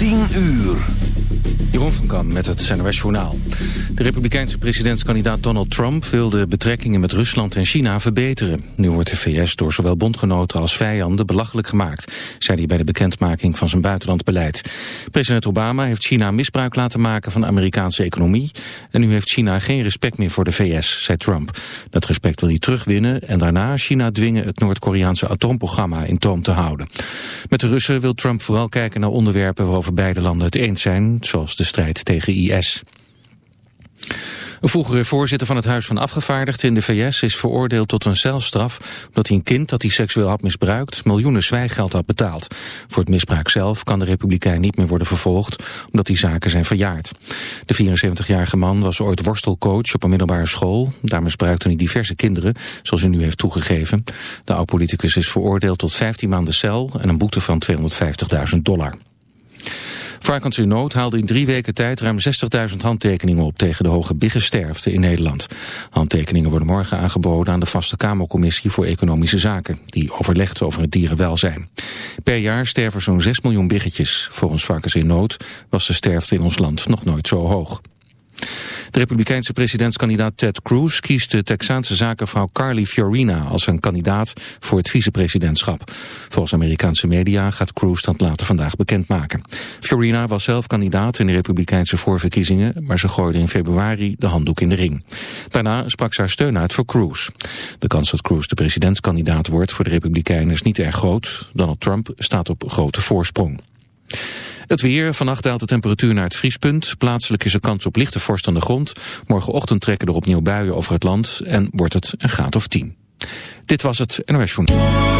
10 uur. Jeroen van Kam met het NOS Journaal. De republikeinse presidentskandidaat Donald Trump wil de betrekkingen met Rusland en China verbeteren. Nu wordt de VS door zowel bondgenoten als vijanden belachelijk gemaakt, zei hij bij de bekendmaking van zijn buitenlandbeleid. President Obama heeft China misbruik laten maken van de Amerikaanse economie en nu heeft China geen respect meer voor de VS, zei Trump. Dat respect wil hij terugwinnen en daarna China dwingen het Noord-Koreaanse atoomprogramma in toom te houden. Met de Russen wil Trump vooral kijken naar onderwerpen waarover beide landen het eens zijn, zoals de strijd tegen IS. Een vroegere voorzitter van het Huis van Afgevaardigden in de VS is veroordeeld tot een celstraf omdat hij een kind dat hij seksueel had misbruikt miljoenen zwijggeld had betaald. Voor het misbruik zelf kan de republikein niet meer worden vervolgd omdat die zaken zijn verjaard. De 74-jarige man was ooit worstelcoach op een middelbare school. Daar misbruikte hij diverse kinderen, zoals hij nu heeft toegegeven. De oud-politicus is veroordeeld tot 15 maanden cel en een boete van 250.000 dollar. Varkens in Nood haalde in drie weken tijd ruim 60.000 handtekeningen op tegen de hoge biggensterfte in Nederland. Handtekeningen worden morgen aangeboden aan de Vaste Kamercommissie voor Economische Zaken, die overlegt over het dierenwelzijn. Per jaar sterven zo'n 6 miljoen biggetjes. Volgens Varkens in Nood was de sterfte in ons land nog nooit zo hoog. De republikeinse presidentskandidaat Ted Cruz kiest de Texaanse zakenvrouw Carly Fiorina als een kandidaat voor het vicepresidentschap. Volgens Amerikaanse media gaat Cruz dat later vandaag bekendmaken. Fiorina was zelf kandidaat in de republikeinse voorverkiezingen, maar ze gooide in februari de handdoek in de ring. Daarna sprak ze haar steun uit voor Cruz. De kans dat Cruz de presidentskandidaat wordt voor de republikeinen is niet erg groot. Donald Trump staat op grote voorsprong. Het weer, vannacht daalt de temperatuur naar het vriespunt. Plaatselijk is er kans op lichte vorst aan de grond. Morgenochtend trekken er opnieuw buien over het land en wordt het een graad of 10. Dit was het NOS Journal.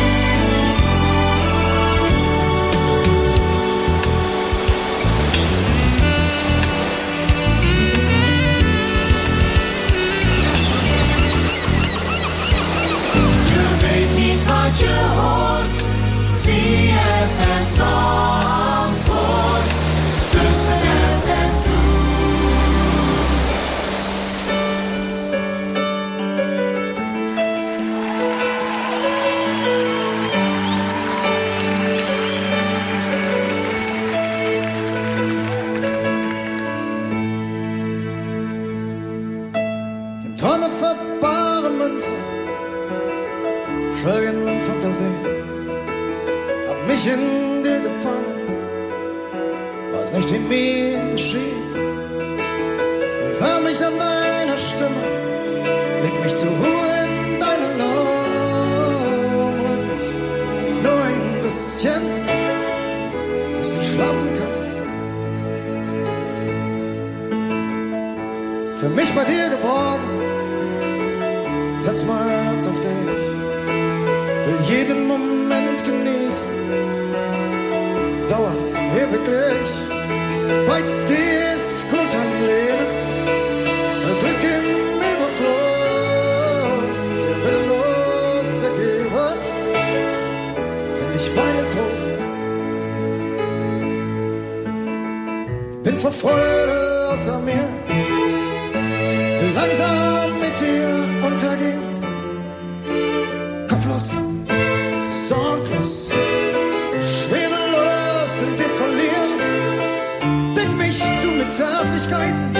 Mit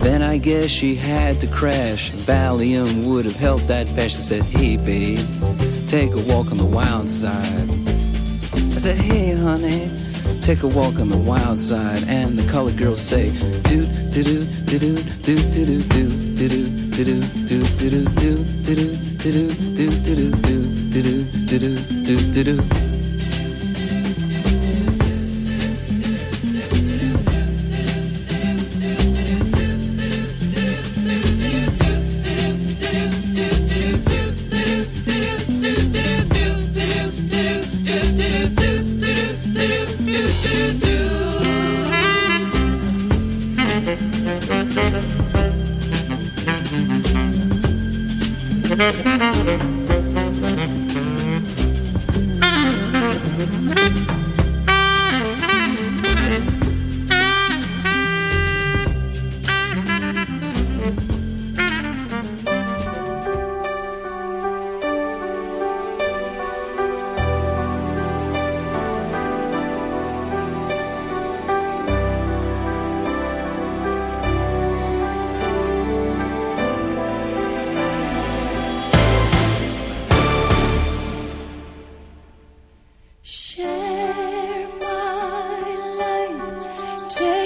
Then I guess she had to crash. Valium would have helped that patch. I said, Hey, babe, take a walk on the wild side. I said, Hey, honey, take a walk on the wild side. And the colored girls say, Do, do, do, do, do, do, do, do, do, do, do, do, do, do, do, do, do do do do do do do do do do do do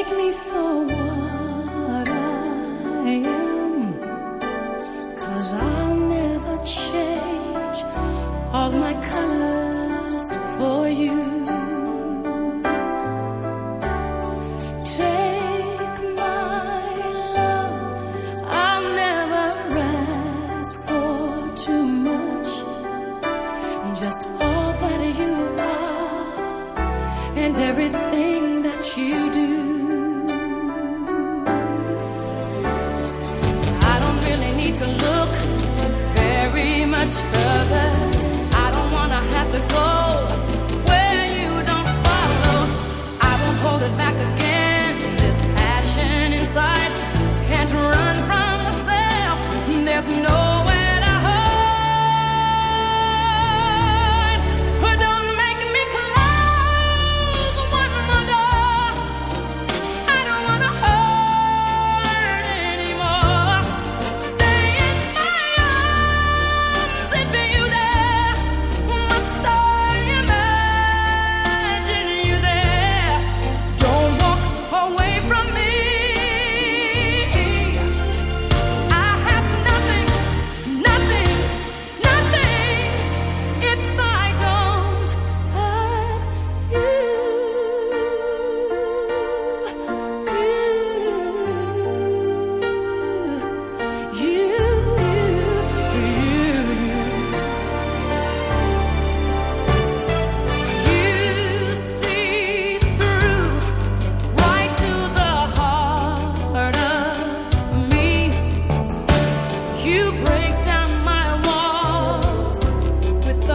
take me for what I am.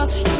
us strong.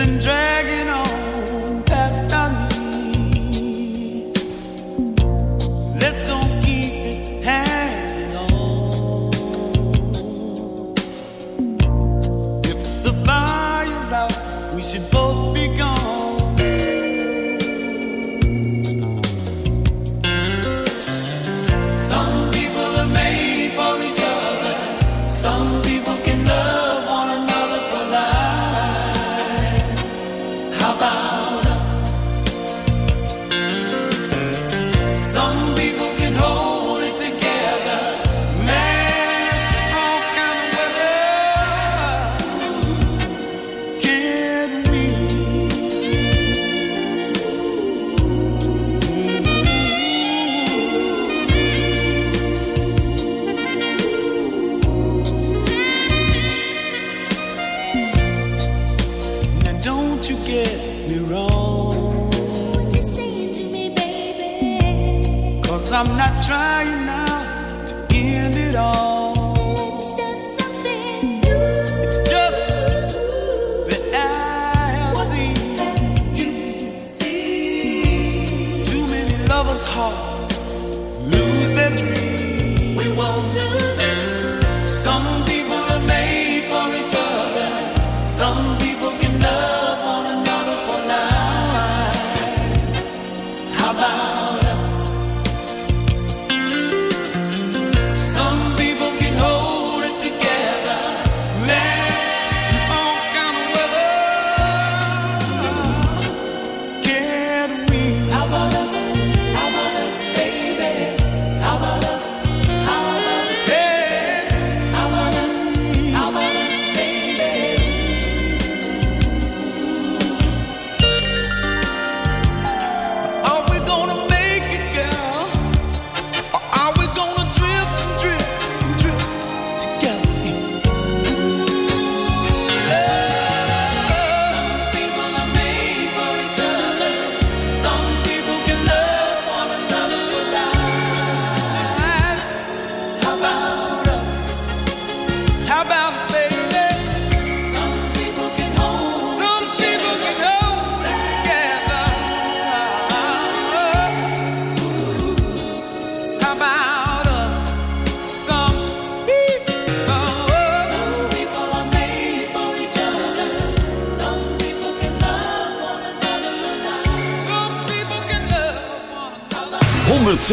and dress.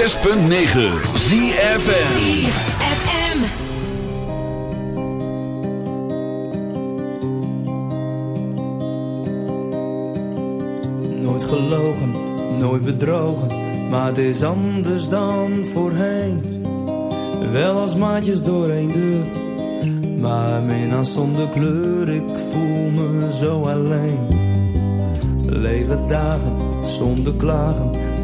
106.9 ZFM. FM. Nooit gelogen, nooit bedrogen, maar het is anders dan voorheen. Wel als maatjes door één deur, maar minnaar zonder kleur, ik voel me zo alleen. Lege dagen, zonder klagen,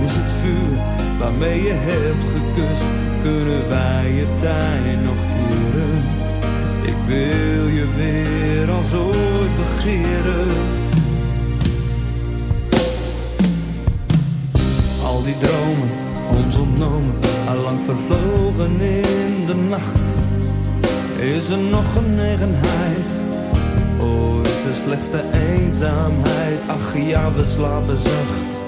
Mis het vuur waarmee je hebt gekust. Kunnen wij je tijd nog keren? Ik wil je weer als ooit begeren. Al die dromen, ons ontnomen, allang vervlogen in de nacht. Is er nog genegenheid? Oh, is er slechts de eenzaamheid? Ach ja, we slapen zacht.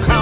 Man,